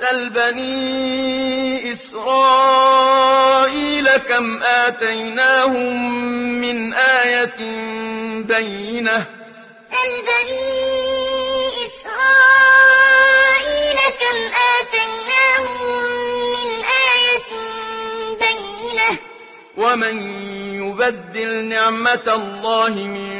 سل بني آية إسرائيل كم آتيناهم من آية بينة؟ ومن يبدل نعمة الله من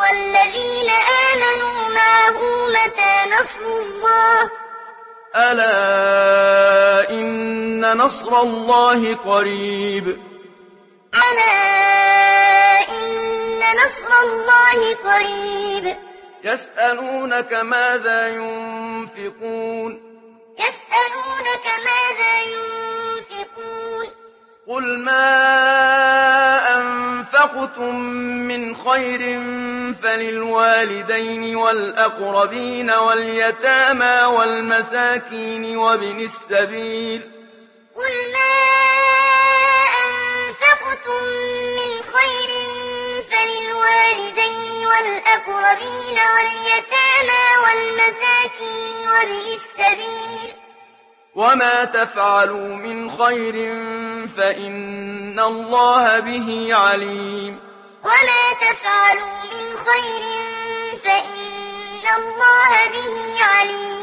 والذين آمنوا معه متى نصر الله؟ ألا إن نصر الله قريب. ألا إن نصر الله قريب. يسألونك ماذا ينفقون؟ يسألونك ماذا ينفقون؟ قل ما أنفقتم من خير فللوالدين والأقربين واليتامى والمساكين وبن السبيل قل ما أنفقتم من خير فللوالدين والأقربين واليتامى والمساكين وبن السبيل وما تفعلوا من خير فللوالدين فإن الله به عليم وما تفعلوا من خير فإن الله به عليم